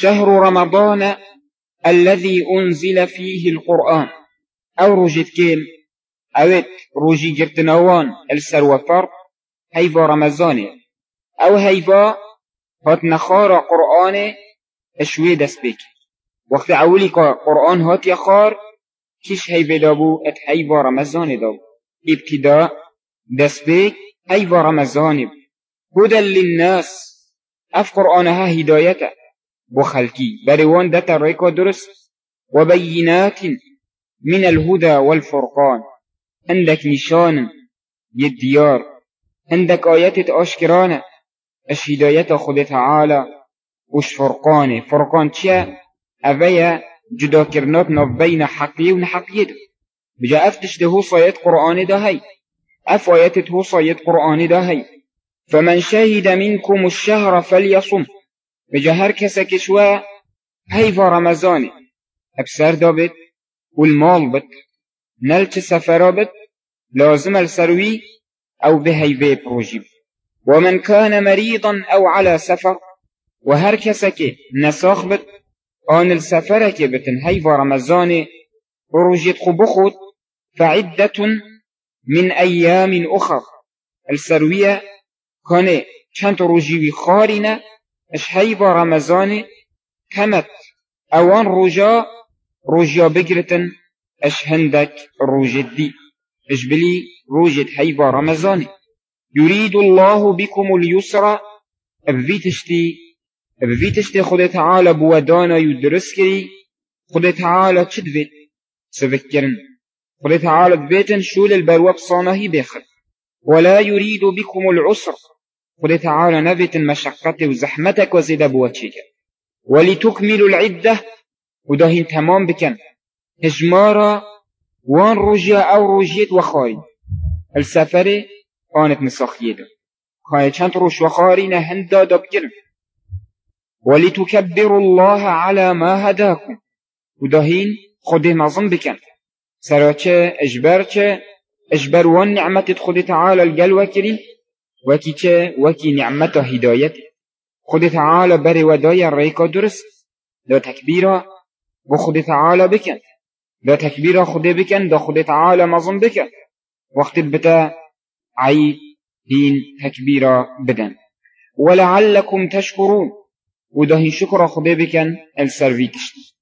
شهر رمضان الذي أنزل فيه القرآن. أو رجت كيم أوت روجي جرتنوان السر وفر هيفا رمضان أو هيفا هات نخار قرآن اشوي دست بك وقت أولي قرآن هات يخار كيش هيفا دابو؟ أت هيفا رمضان دابو ابتداء دست بك هيفا رمضان هدى للناس اف قرآنها هدايته. بخلكي بروان دتا ريكو درس وبينات من الهدى والفرقان. عندك نشان يديار عندك آيات أشكرانة اش هداية خود تعالى؟ وش فرقانه فرقان چه اویا جدا کرنات بين حقی و نحقی ده. بجا أفتش ده هو صايت قرآن ده هي اف آيات هو صايت قرآن ده هي فمن شهد منكم الشهر فليصم. بجا هر کسا کشوا هيفا رمضاني ابسر دابت والمال بت نلچ سفرا بت لازم السروي أو بهيفي بروجيب ومن كان مريضا أو على سفر وهر کسا که نساخ بت آن السفر بتن هيفا رمضاني بروجيت خبخوت فعدة من أيام أخر. السروية كان چند روجي خارنا اش هيبا رمضان كمت. اوان روجا روجا بقرتن اش هندك روجد دي اش بلي؟ روجد. هيبا رمضان يريد الله بكم اليسر. ابفيتشتي ابفيتشتي خد تعالى بودانا يدرس كري. خد تعالى تشدفت سفكرن خد تعالى بيتن شول البرواب صانه بيخل. ولا يريد بكم العسر. خد تعالى نبت مشقة وزحمتك وزيد بوجهك. ولتكملوا العدة ودهين تمام بكن هجمارا وان رجيا أو رجيت وخاري السفر آنت نساخيده خواهي چند روش وخارين هندا دبكر ولتكبروا الله على ما هداكم. ودهين خد نظم بكن سراچه اجبرچه اجبر وان نعمت خود تعالى الجلوة كري وكي چه؟ وكي نعمته هدايته خود تعالى بري ودايا ريكا درس دا تكبيرا وخود تعالى بكن دا تكبيرا خود بكن دا خود تعالى مظن بكن وقت بتا عيد دين تكبيرا بدن. ولعلكم تشكرون وده شكر خود بكن السرفي تشتي